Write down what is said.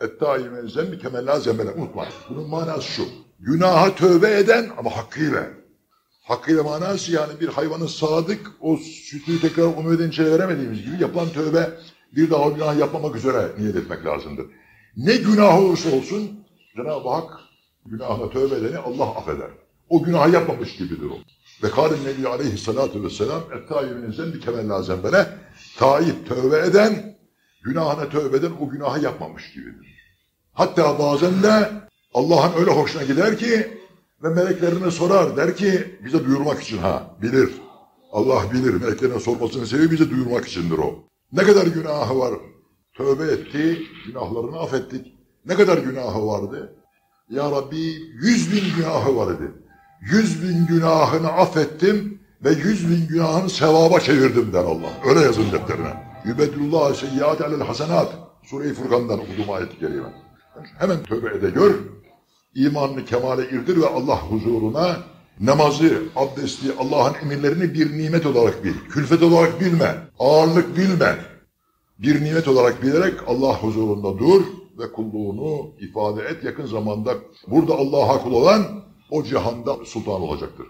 Ettâime zembi kemellâ zembele. Unutma. Bunun manası şu. Günaha tövbe eden ama hakkıyla. Hakkıyla manası yani bir hayvanın sadık o sütü tekrar onu ödenince veremediğimiz gibi yapılan tövbe bir daha o günah yapmamak üzere niyet etmek lazımdır. Ne günah olursa olsun Cenab-ı Hak günahına tövbe edeni Allah affeder. O günahı yapmamış gibidir o. Ve kârin Nebi Aleyhisselatü Vesselam ettâibinizden bir kemellâ zembele taib tövbe eden günahına tövbe eden o günahı yapmamış gibidir. Hatta bazen de Allah'ın öyle hoşuna gider ki ve meleklerine sorar der ki bize duyurmak için ha bilir. Allah bilir meleklerine sormasının sebebi bize duyurmak içindir o. Ne kadar günahı var tövbe etti günahlarını affettik. Ne kadar günahı vardı? Ya Rabbi yüz bin günahı var idi. Yüz bin günahını affettim ve yüz bin günahını sevaba çevirdim der Allah. Öyle yazın defterine. Yübedullah seyyiat alel hasenat. Sure-i Furkan'dan okudum ayet-i kerime. Hemen tövbe ede gör. imanını kemale irdir ve Allah huzuruna namazı, abdesti, Allah'ın emirlerini bir nimet olarak bil. Külfet olarak bilme. Ağırlık bilme. Bir nimet olarak bilerek Allah huzurunda dur ve kulluğunu ifade et. Yakın zamanda burada Allah'a kul olan o cihanda sultan olacaktır.